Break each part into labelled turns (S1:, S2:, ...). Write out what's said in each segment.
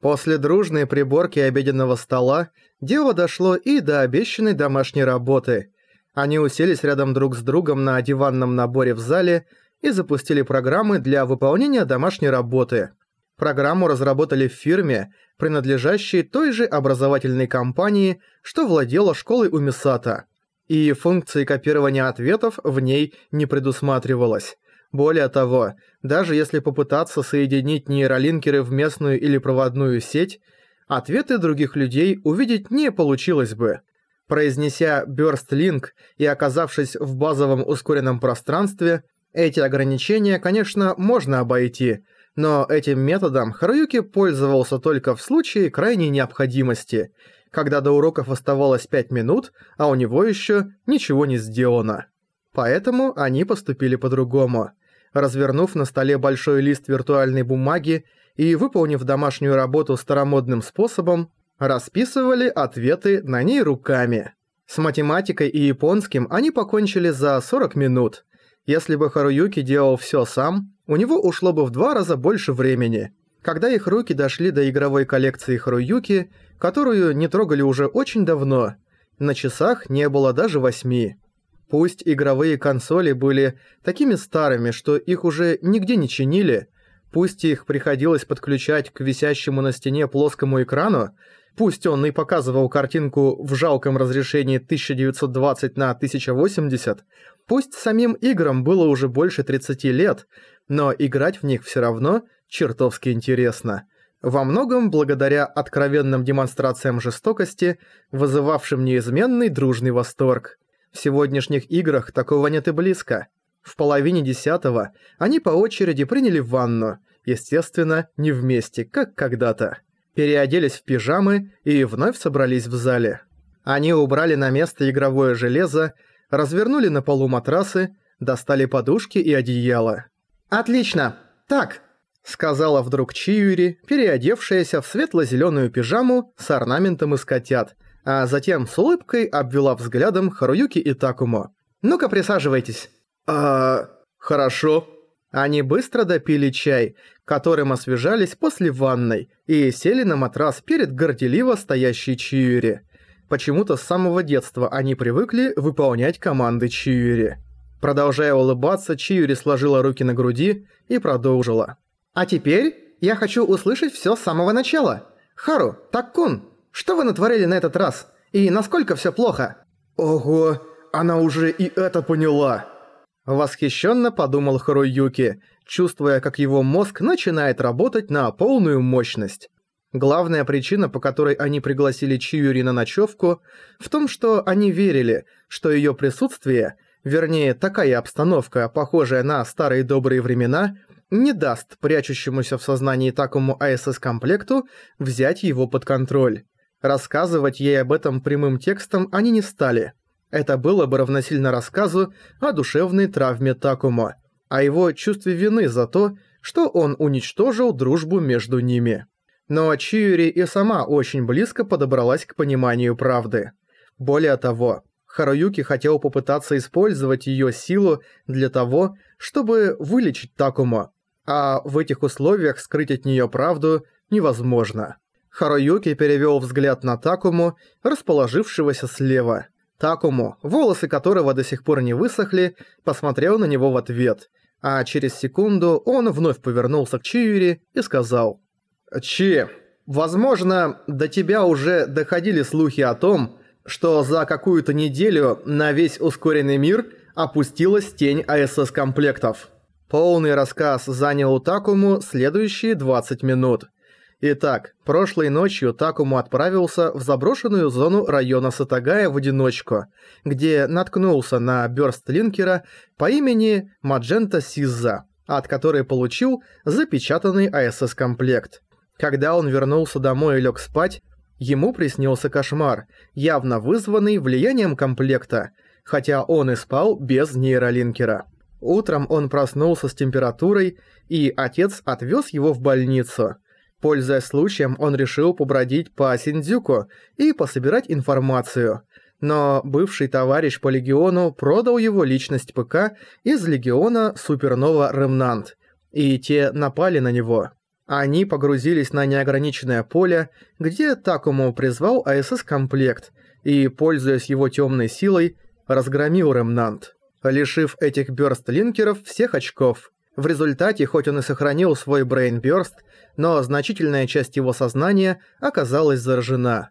S1: После дружной приборки обеденного стола дело дошло и до обещанной домашней работы. Они уселись рядом друг с другом на диванном наборе в зале и запустили программы для выполнения домашней работы. Программу разработали в фирме, принадлежащей той же образовательной компании, что владела школой у Мисата. И функции копирования ответов в ней не предусматривалось. Более того, даже если попытаться соединить нейролинкеры в местную или проводную сеть, ответы других людей увидеть не получилось бы. Произнеся Link и оказавшись в базовом ускоренном пространстве, эти ограничения, конечно, можно обойти, но этим методом Харуюки пользовался только в случае крайней необходимости, когда до уроков оставалось 5 минут, а у него еще ничего не сделано. Поэтому они поступили по-другому развернув на столе большой лист виртуальной бумаги и выполнив домашнюю работу старомодным способом, расписывали ответы на ней руками. С математикой и японским они покончили за 40 минут. Если бы Харуюки делал всё сам, у него ушло бы в два раза больше времени. Когда их руки дошли до игровой коллекции Харуюки, которую не трогали уже очень давно, на часах не было даже восьми. Пусть игровые консоли были такими старыми, что их уже нигде не чинили, пусть их приходилось подключать к висящему на стене плоскому экрану, пусть он и показывал картинку в жалком разрешении 1920 на 1080, пусть самим играм было уже больше 30 лет, но играть в них все равно чертовски интересно. Во многом благодаря откровенным демонстрациям жестокости, вызывавшим неизменный дружный восторг. В сегодняшних играх такого нет и близко. В половине десятого они по очереди приняли ванну, естественно, не вместе, как когда-то. Переоделись в пижамы и вновь собрались в зале. Они убрали на место игровое железо, развернули на полу матрасы, достали подушки и одеяло. «Отлично! Так!» — сказала вдруг Чиюри, переодевшаяся в светло-зелёную пижаму с орнаментом из котят — а затем с улыбкой обвела взглядом Харуюки и Такумо. «Ну-ка, присаживайтесь». «А... хорошо». Они быстро допили чай, которым освежались после ванной, и сели на матрас перед горделиво стоящей Чиюри. Почему-то с самого детства они привыкли выполнять команды Чиюри. Продолжая улыбаться, Чиюри сложила руки на груди и продолжила. «А теперь я хочу услышать всё с самого начала. Хару, Таккун, что вы натворили на этот раз? И насколько все плохо?»
S2: «Ого, она уже и это поняла!»
S1: Восхищенно подумал Харуюки, чувствуя, как его мозг начинает работать на полную мощность. Главная причина, по которой они пригласили Чиюри на ночевку, в том, что они верили, что ее присутствие, вернее, такая обстановка, похожая на старые добрые времена, не даст прячущемуся в сознании такому АСС-комплекту взять его под контроль. Рассказывать ей об этом прямым текстом они не стали. Это было бы равносильно рассказу о душевной травме Такумо, о его чувстве вины за то, что он уничтожил дружбу между ними. Но Чиури и сама очень близко подобралась к пониманию правды. Более того, Харуюки хотел попытаться использовать ее силу для того, чтобы вылечить Такумо, а в этих условиях скрыть от нее правду невозможно. Харуюки перевёл взгляд на Такому, расположившегося слева. Такому, волосы которого до сих пор не высохли, посмотрел на него в ответ, а через секунду он вновь повернулся к Чиюри и сказал «Чи, возможно, до тебя уже доходили слухи о том, что за какую-то неделю на весь ускоренный мир опустилась тень АСС-комплектов». Полный рассказ занял Такому следующие 20 минут – Итак, прошлой ночью Такому отправился в заброшенную зону района Сатагая в одиночку, где наткнулся на бёрст-линкера по имени Маджента Сизза, от которой получил запечатанный АСС-комплект. Когда он вернулся домой и лег спать, ему приснился кошмар, явно вызванный влиянием комплекта, хотя он и спал без нейролинкера. Утром он проснулся с температурой, и отец отвез его в больницу – Пользуясь случаем, он решил побродить по Синдзюку и пособирать информацию. Но бывший товарищ по Легиону продал его личность ПК из Легиона Супернова Ремнант, и те напали на него. Они погрузились на неограниченное поле, где Такуму призвал АСС-комплект и, пользуясь его темной силой, разгромил Ремнант, лишив этих бёрст-линкеров всех очков. В результате, хоть он и сохранил свой брейн-бёрст, но значительная часть его сознания оказалась заражена.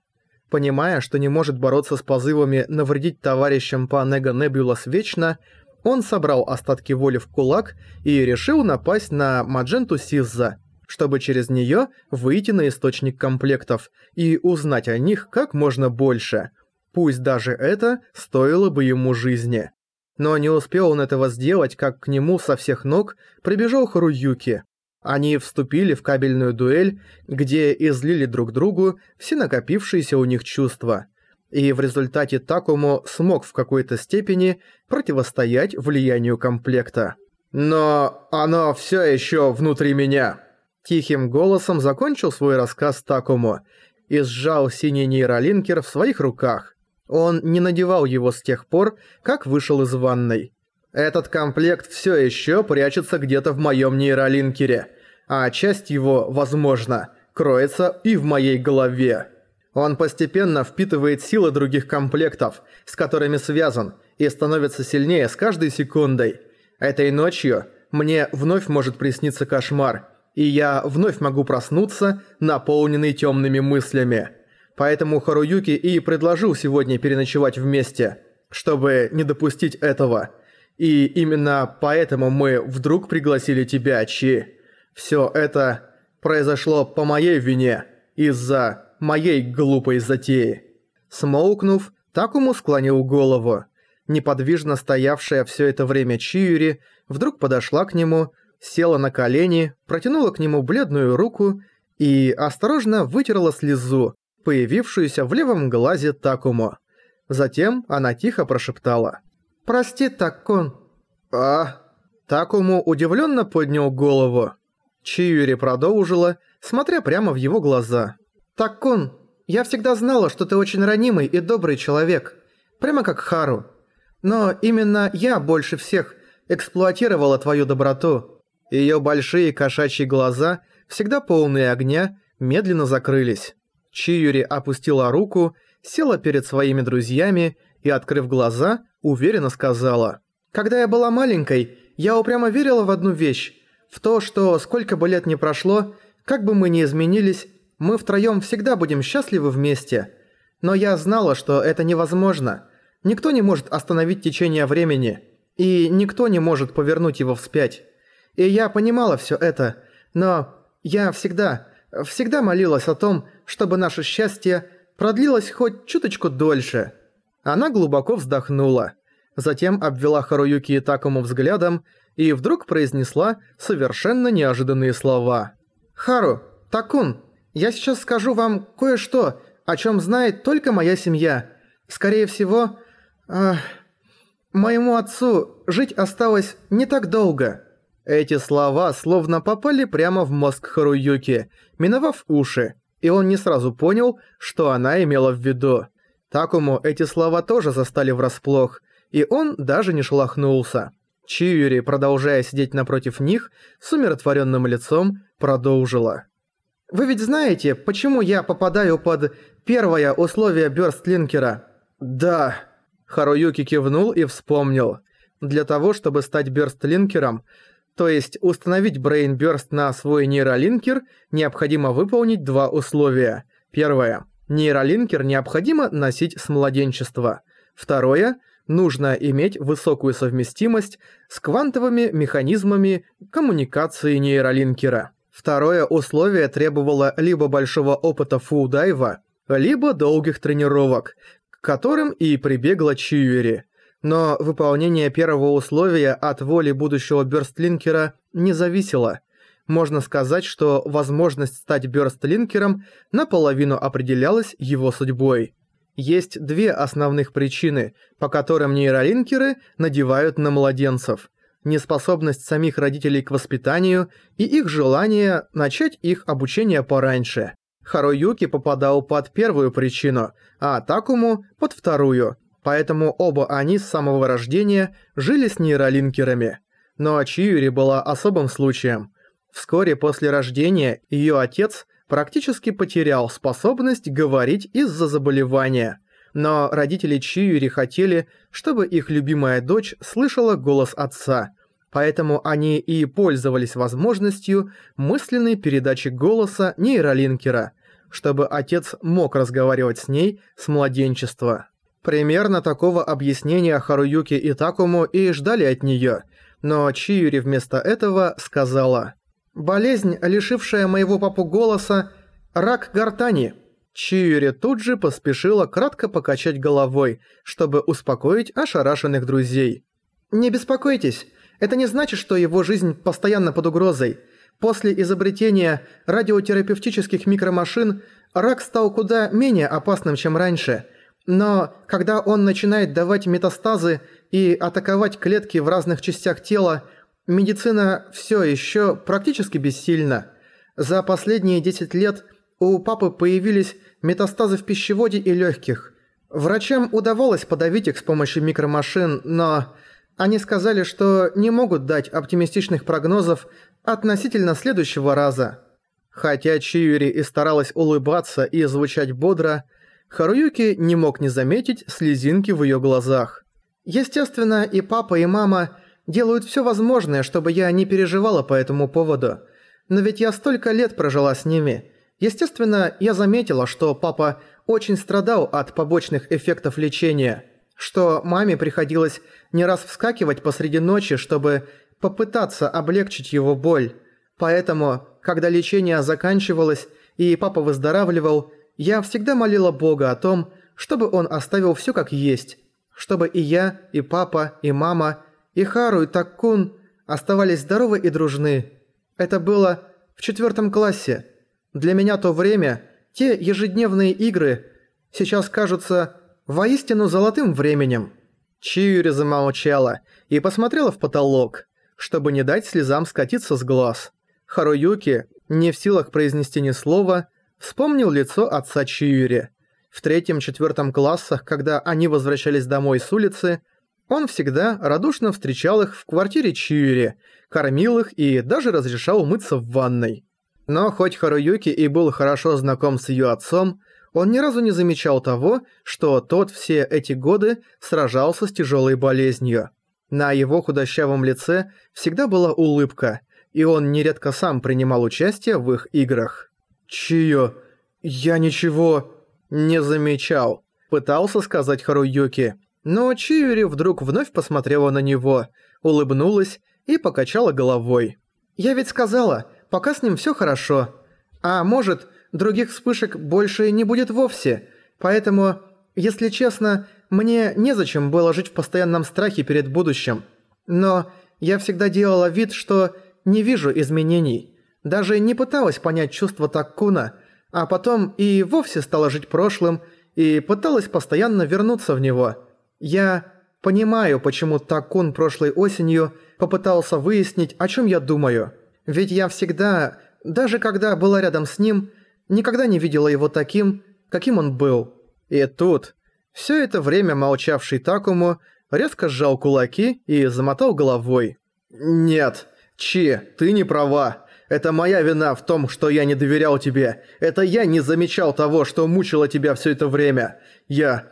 S1: Понимая, что не может бороться с позывами навредить товарищам по Нега Небулас вечно, он собрал остатки воли в кулак и решил напасть на Мадженту Сизза, чтобы через неё выйти на источник комплектов и узнать о них как можно больше. Пусть даже это стоило бы ему жизни. Но не успел он этого сделать, как к нему со всех ног прибежал Харуюки. Они вступили в кабельную дуэль, где излили друг другу все накопившиеся у них чувства. И в результате Такому смог в какой-то степени противостоять влиянию комплекта. «Но оно все еще внутри меня!» Тихим голосом закончил свой рассказ Такому и сжал синий нейролинкер в своих руках. Он не надевал его с тех пор, как вышел из ванной. Этот комплект все еще прячется где-то в моем нейролинкере, а часть его, возможно, кроется и в моей голове. Он постепенно впитывает силы других комплектов, с которыми связан, и становится сильнее с каждой секундой. Этой ночью мне вновь может присниться кошмар, и я вновь могу проснуться, наполненный темными мыслями. Поэтому Харуюки и предложил сегодня переночевать вместе, чтобы не допустить этого. И именно поэтому мы вдруг пригласили тебя, Чи. Всё это произошло по моей вине, из-за моей глупой затеи. Смолкнув, Такому склонил голову. Неподвижно стоявшая всё это время Чиюри вдруг подошла к нему, села на колени, протянула к нему бледную руку и осторожно вытерла слезу, появившуюся в левом глазе Такому. Затем она тихо прошептала. «Прости, Таккун». «А?» Такому удивленно поднял голову. Чиюри продолжила, смотря прямо в его глаза. «Таккун, я всегда знала, что ты очень ранимый и добрый человек. Прямо как Хару. Но именно я больше всех эксплуатировала твою доброту». Её большие кошачьи глаза, всегда полные огня, медленно закрылись. Чиюри опустила руку, села перед своими друзьями и, открыв глаза, уверенно сказала. «Когда я была маленькой, я упрямо верила в одну вещь. В то, что сколько бы лет ни прошло, как бы мы ни изменились, мы втроём всегда будем счастливы вместе. Но я знала, что это невозможно. Никто не может остановить течение времени, и никто не может повернуть его вспять. И я понимала всё это, но я всегда, всегда молилась о том, чтобы наше счастье продлилось хоть чуточку дольше. Она глубоко вздохнула. Затем обвела Харуюки и Такому взглядом и вдруг произнесла совершенно неожиданные слова. «Хару, Такун, я сейчас скажу вам кое-что, о чем знает только моя семья. Скорее всего, э, моему отцу жить осталось не так долго». Эти слова словно попали прямо в мозг Харуюки, миновав уши, и он не сразу понял, что она имела в виду. Такому эти слова тоже застали врасплох, и он даже не шелохнулся. Чиури, продолжая сидеть напротив них, с умиротворенным лицом, продолжила. «Вы ведь знаете, почему я попадаю под первое условие Бёрстлинкера?» «Да». Харуюки кивнул и вспомнил. Для того, чтобы стать Бёрстлинкером, то есть установить Брейнбёрст на свой нейролинкер, необходимо выполнить два условия. Первое. Нейролинкер необходимо носить с младенчества. Второе. Нужно иметь высокую совместимость с квантовыми механизмами коммуникации нейролинкера. Второе условие требовало либо большого опыта фулдайва, либо долгих тренировок, к которым и прибегла Чиури – но выполнение первого условия от воли будущего бёрстлинкера не зависело. Можно сказать, что возможность стать бёрстлинкером наполовину определялась его судьбой. Есть две основных причины, по которым нейролинкеры надевают на младенцев. Неспособность самих родителей к воспитанию и их желание начать их обучение пораньше. Харуюки попадал под первую причину, а Такому – под вторую – поэтому оба они с самого рождения жили с нейролинкерами. Но Чиури была особым случаем. Вскоре после рождения ее отец практически потерял способность говорить из-за заболевания. Но родители Чиюри хотели, чтобы их любимая дочь слышала голос отца. Поэтому они и пользовались возможностью мысленной передачи голоса нейролинкера, чтобы отец мог разговаривать с ней с младенчества. Примерно такого объяснения Харуюки и Такому и ждали от неё, но Чиюри вместо этого сказала «Болезнь, лишившая моего папу голоса, рак гортани». Чиюри тут же поспешила кратко покачать головой, чтобы успокоить ошарашенных друзей. «Не беспокойтесь, это не значит, что его жизнь постоянно под угрозой. После изобретения радиотерапевтических микромашин рак стал куда менее опасным, чем раньше – но когда он начинает давать метастазы и атаковать клетки в разных частях тела, медицина все еще практически бессильна. За последние 10 лет у папы появились метастазы в пищеводе и легких. Врачам удавалось подавить их с помощью микромашин, но они сказали, что не могут дать оптимистичных прогнозов относительно следующего раза. Хотя Чиури и старалась улыбаться и звучать бодро, Харуюки не мог не заметить слезинки в её глазах. Естественно, и папа, и мама делают всё возможное, чтобы я не переживала по этому поводу. Но ведь я столько лет прожила с ними. Естественно, я заметила, что папа очень страдал от побочных эффектов лечения, что маме приходилось не раз вскакивать посреди ночи, чтобы попытаться облегчить его боль. Поэтому, когда лечение заканчивалось и папа выздоравливал, я всегда молила Бога о том, чтобы он оставил все как есть, чтобы и я, и папа, и мама, и Хару, и Таккун оставались здоровы и дружны. Это было в четвертом классе. Для меня то время, те ежедневные игры, сейчас кажутся воистину золотым временем. Чиури замолчала и посмотрела в потолок, чтобы не дать слезам скатиться с глаз. Харуюки, не в силах произнести ни слова, Вспомнил лицо отца Чиюри. В третьем-четвертом классах, когда они возвращались домой с улицы, он всегда радушно встречал их в квартире Чиюри, кормил их и даже разрешал умыться в ванной. Но хоть Харуюки и был хорошо знаком с ее отцом, он ни разу не замечал того, что тот все эти годы сражался с тяжелой болезнью. На его худощавом лице всегда была улыбка, и он нередко сам принимал участие в их играх. «Чио, я ничего не замечал», — пытался сказать Харуюки. Но Чиури вдруг вновь посмотрела на него, улыбнулась и покачала головой. «Я ведь сказала, пока с ним всё хорошо. А может, других вспышек больше не будет вовсе. Поэтому, если честно, мне незачем было жить в постоянном страхе перед будущим. Но я всегда делала вид, что не вижу изменений. Даже не пыталась понять чувства Таккуна, а потом и вовсе стала жить прошлым и пыталась постоянно вернуться в него. Я понимаю, почему Таккун прошлой осенью попытался выяснить, о чем я думаю. Ведь я всегда, даже когда была рядом с ним, никогда не видела его таким, каким он был. И тут, все это время молчавший Такому резко сжал кулаки и замотал головой. «Нет, Чи, ты не права. Это моя вина в том, что я не доверял тебе. Это я не замечал того, что мучило тебя все это время. Я...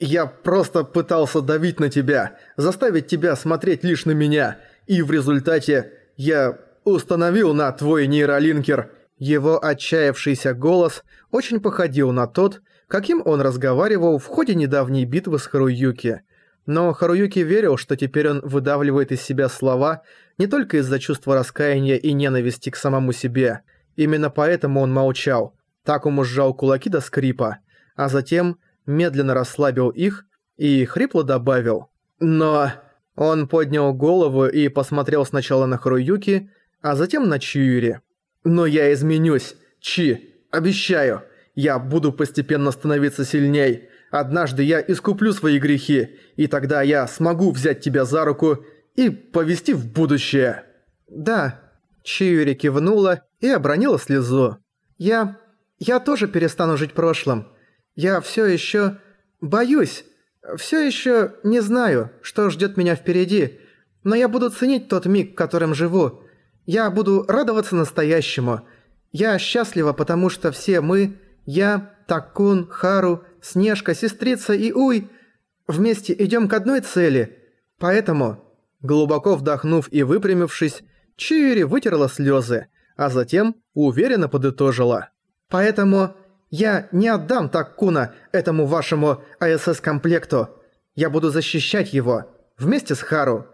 S1: Я просто пытался давить на тебя, заставить тебя смотреть лишь на меня. И в результате я установил на твой нейролинкер. Его отчаявшийся голос очень походил на тот, каким он разговаривал в ходе недавней битвы с Харуюки. Но Харуюки верил, что теперь он выдавливает из себя слова не только из-за чувства раскаяния и ненависти к самому себе. Именно поэтому он молчал. Так он сжал кулаки до скрипа, а затем медленно расслабил их и хрипло добавил. «Но...» Он поднял голову и посмотрел сначала на Харуюки, а затем на Чиури. «Но я изменюсь, Чи, обещаю. Я буду постепенно становиться сильней. Однажды я искуплю свои грехи, и тогда я смогу взять тебя за руку и повести в будущее». «Да». Чиури кивнула и обронила слезу. «Я... я тоже перестану жить прошлым. Я все еще боюсь. Все еще не знаю, что ждет меня впереди, но я буду ценить тот миг, которым живу. Я буду радоваться настоящему. Я счастлива, потому что все мы, я, Такун, Хару, Снежка, Сестрица и Уй, вместе идем к одной цели. Поэтому, глубоко вдохнув и выпрямившись, Чиури вытерла слезы, а затем уверенно подытожила. Поэтому я не отдам Таккуна этому вашему АСС-комплекту. Я буду защищать его вместе с Хару.